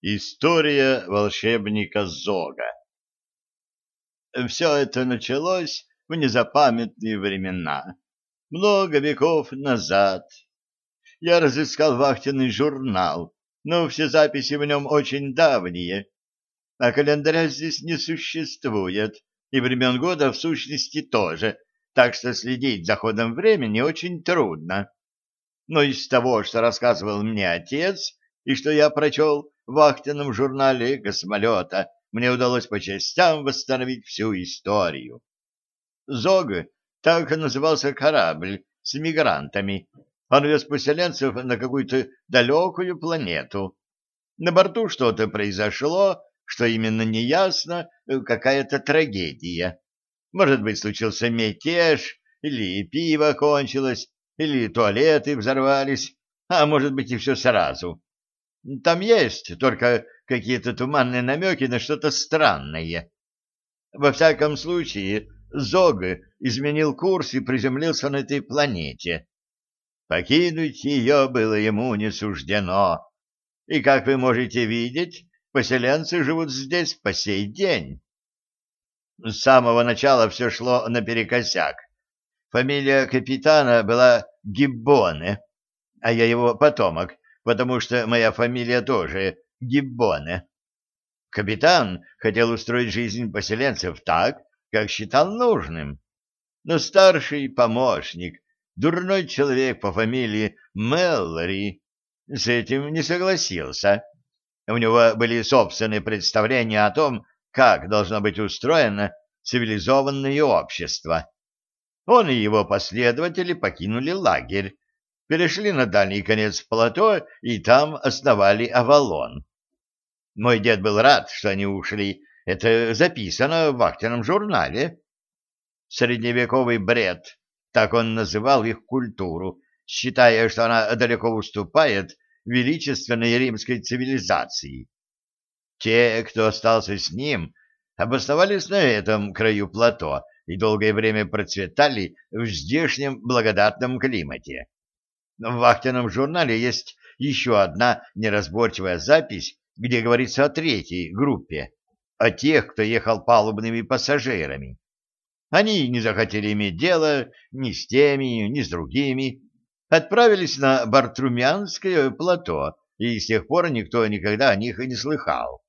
История волшебника Зога Все это началось в незапамятные времена, много веков назад. Я разыскал вахтенный журнал, но все записи в нем очень давние, а календаря здесь не существует, и времен года в сущности тоже, так что следить за ходом времени очень трудно. Но из того, что рассказывал мне отец, и что я прочел вахтенном журнале космолета, мне удалось по частям восстановить всю историю. Зог — так назывался корабль с мигрантами. Он вез поселенцев на какую-то далекую планету. На борту что-то произошло, что именно неясно, какая-то трагедия. Может быть, случился мятеж, или пиво кончилось, или туалеты взорвались, а может быть и все сразу. Там есть только какие-то туманные намеки на что-то странное. Во всяком случае, Зог изменил курс и приземлился на этой планете. Покинуть ее было ему не суждено. И, как вы можете видеть, поселенцы живут здесь по сей день. С самого начала все шло наперекосяк. Фамилия капитана была Гиббоне, а я его потомок, потому что моя фамилия тоже Гиббоне. Капитан хотел устроить жизнь поселенцев так, как считал нужным. Но старший помощник, дурной человек по фамилии Меллори, с этим не согласился. У него были собственные представления о том, как должно быть устроено цивилизованное общество. Он и его последователи покинули лагерь, перешли на дальний конец плато и там основали Авалон. Мой дед был рад, что они ушли. Это записано в вахтенном журнале. Средневековый бред, так он называл их культуру, считая, что она далеко уступает величественной римской цивилизации. Те, кто остался с ним, обосновались на этом краю плато и долгое время процветали в здешнем благодатном климате. В вахтенном журнале есть еще одна неразборчивая запись, где говорится о третьей группе, о тех, кто ехал палубными пассажирами. Они не захотели иметь дело ни с теми, ни с другими, отправились на Бартрумянское плато, и с тех пор никто никогда о них и не слыхал.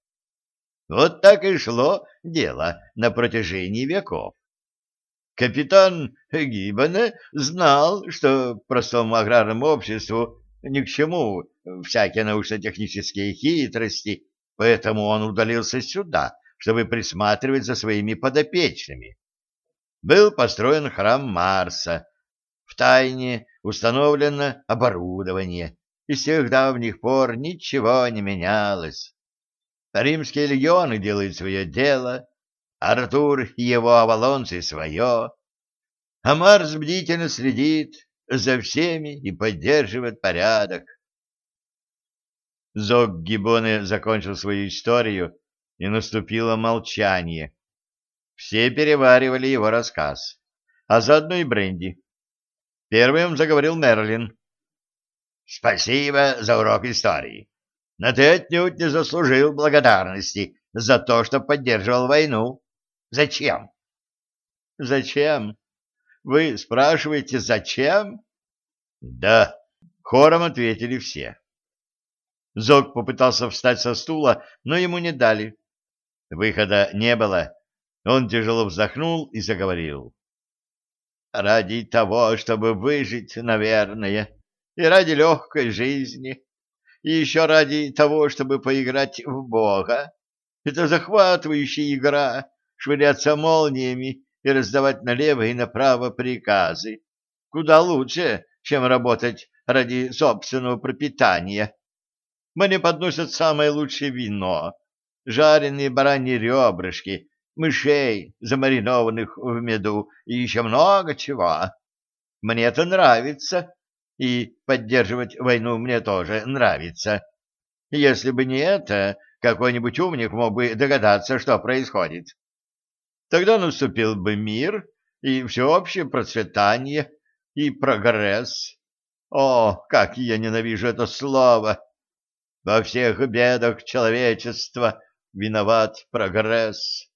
Вот так и шло дело на протяжении веков. Капитан Гиббоне знал, что простому аграрному обществу ни к чему всякие научно-технические хитрости, поэтому он удалился сюда, чтобы присматривать за своими подопечными. Был построен храм Марса, в тайне установлено оборудование, и с тех давних пор ничего не менялось. Римские легионы делают свое дело, Артур его авалонцы свое, а Марс бдительно следит за всеми и поддерживает порядок. Зог Гибоне закончил свою историю, и наступило молчание. Все переваривали его рассказ, а заодно и Бренди. Первым заговорил Мерлин. «Спасибо за урок истории, но ты отнюдь не заслужил благодарности за то, что поддерживал войну. Зачем? Зачем? Вы спрашиваете, зачем? Да, хором ответили все. Зог попытался встать со стула, но ему не дали. Выхода не было. Он тяжело вздохнул и заговорил. Ради того, чтобы выжить, наверное, и ради легкой жизни, и еще ради того, чтобы поиграть в Бога. Это захватывающая игра, швыряться молниями и раздавать налево и направо приказы. Куда лучше, чем работать ради собственного пропитания. Мне подносят самое лучшее вино, жареные бараньи ребрышки, мышей, замаринованных в меду, и еще много чего. Мне это нравится, и поддерживать войну мне тоже нравится. Если бы не это, какой-нибудь умник мог бы догадаться, что происходит. Тогда наступил бы мир и всеобщее процветание и прогресс. О, как я ненавижу это слово! Во всех бедах человечества виноват прогресс.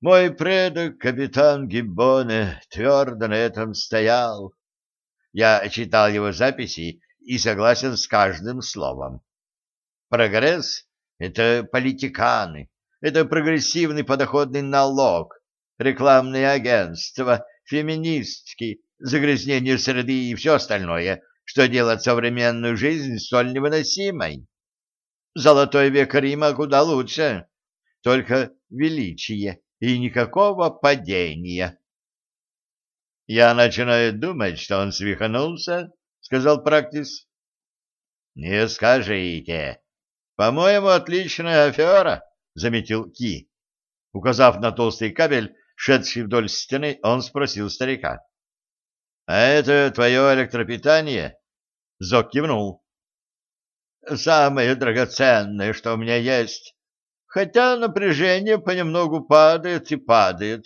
Мой предок, капитан Гиббоне, твердо на этом стоял. Я читал его записи и согласен с каждым словом. Прогресс — это политиканы, это прогрессивный подоходный налог, рекламные агентства, феминистки, загрязнение среды и все остальное, что делает современную жизнь столь невыносимой. Золотой век Рима куда лучше, только величие и никакого падения. — Я начинаю думать, что он свихнулся, — сказал Практис. — Не скажите. По-моему, отличная афера, — заметил Ки. Указав на толстый кабель, шедший вдоль стены, он спросил старика. — А это твое электропитание? Зок кивнул. — Самое драгоценное, что у меня есть. Хотя напряжение понемногу падает и падает.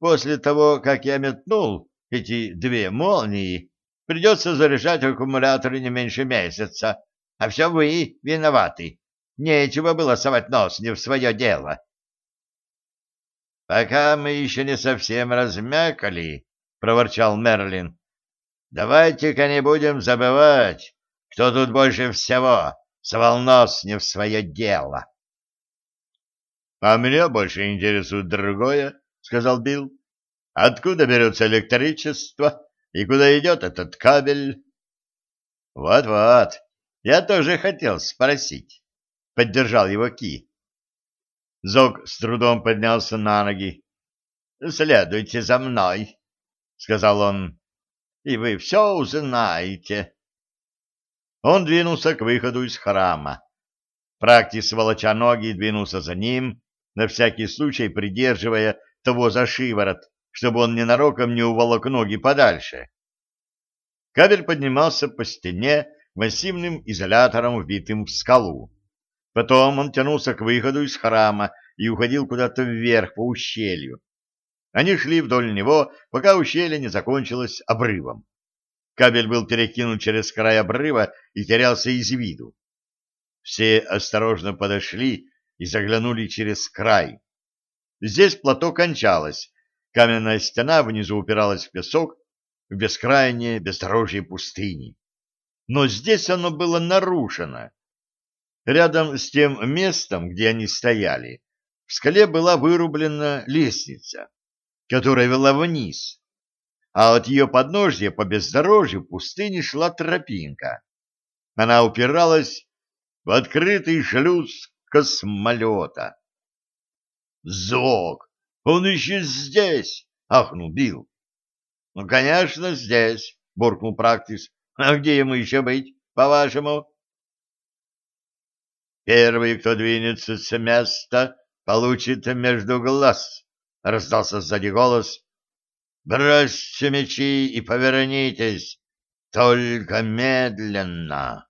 После того, как я метнул эти две молнии, придется заряжать аккумуляторы не меньше месяца. А все вы виноваты. Нечего было совать нос не в свое дело. — Пока мы еще не совсем размякали, — проворчал Мерлин, — давайте-ка не будем забывать, кто тут больше всего совал нос не в свое дело. — А меня больше интересует другое, — сказал Билл. — Откуда берется электричество и куда идет этот кабель? Вот — Вот-вот, я тоже хотел спросить, — поддержал его Ки. Зог с трудом поднялся на ноги. — Следуйте за мной, — сказал он, — и вы все узнаете. Он двинулся к выходу из храма. Практис, волоча ноги, двинулся за ним, на всякий случай придерживая того за шиворот, чтобы он ненароком не уволок ноги подальше. Кабель поднимался по стене массивным изолятором, вбитым в скалу. Потом он тянулся к выходу из храма и уходил куда-то вверх по ущелью. Они шли вдоль него, пока ущелье не закончилось обрывом. Кабель был перекинут через край обрыва и терялся из виду. Все осторожно подошли и заглянули через край. Здесь плато кончалось, каменная стена внизу упиралась в песок, в бескрайнее бездорожье пустыни. Но здесь оно было нарушено. Рядом с тем местом, где они стояли, в скале была вырублена лестница, которая вела вниз, а от ее подножья по бездорожью пустыни шла тропинка. Она упиралась в открытый шлюз космолета. «Зог! Он еще здесь!» — ахнул Билл. «Ну, конечно, здесь!» — буркнул Практис. «А где ему еще быть, по-вашему?» Первый, кто двинется с места, получит между глаз, — раздался сзади голос. — Бросьте мечи и повернитесь, только медленно.